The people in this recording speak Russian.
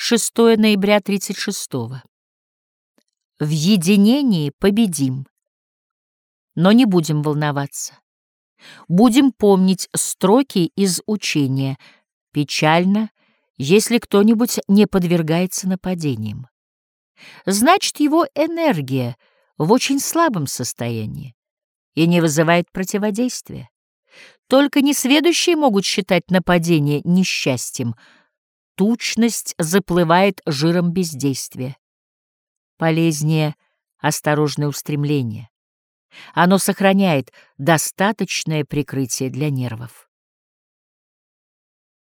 6 ноября 36 -го. В единении победим, но не будем волноваться. Будем помнить строки из учения. Печально, если кто-нибудь не подвергается нападениям. Значит, его энергия в очень слабом состоянии и не вызывает противодействия. Только несведущие могут считать нападение несчастьем. Тучность заплывает жиром бездействия. Полезнее осторожное устремление. Оно сохраняет достаточное прикрытие для нервов.